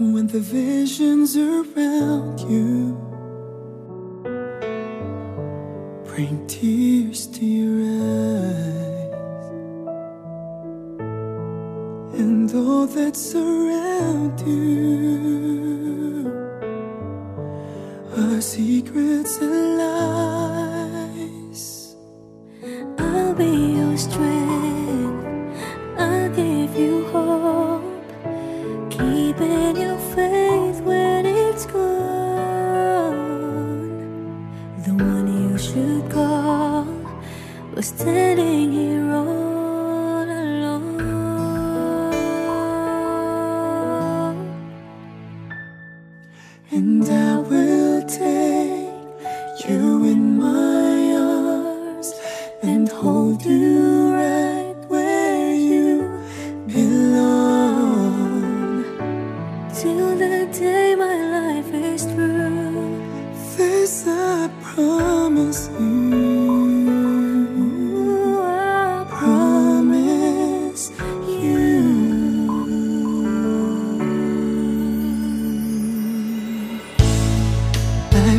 and the visions around you bring tears to your eyes, and all that surround you are secrets was standing here all alone. And I will take you in my arms and hold you right where you belong. Till the day my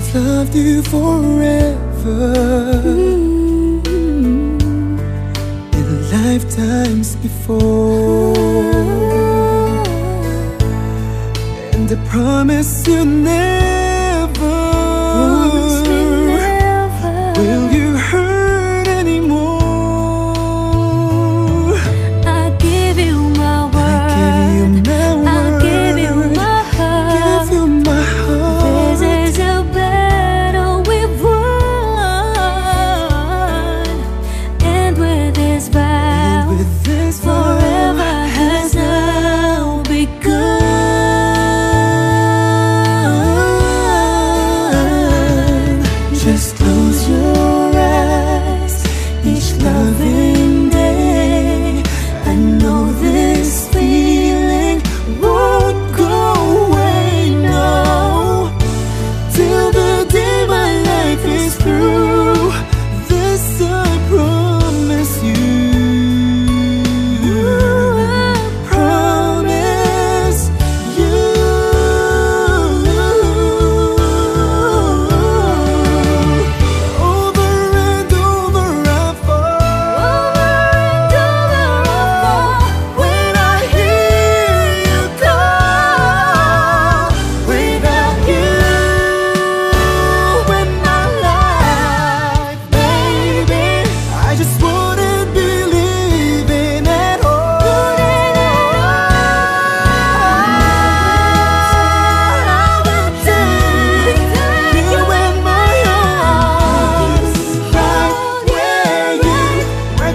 I've loved you forever. Mm-hmm. in lifetimes before. Mm-hmm. And I promise you never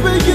never